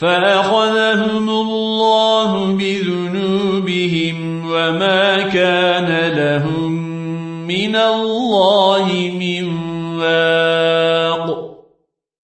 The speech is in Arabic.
فأخذهم الله بذنوبهم وما كان لهم من الله من واق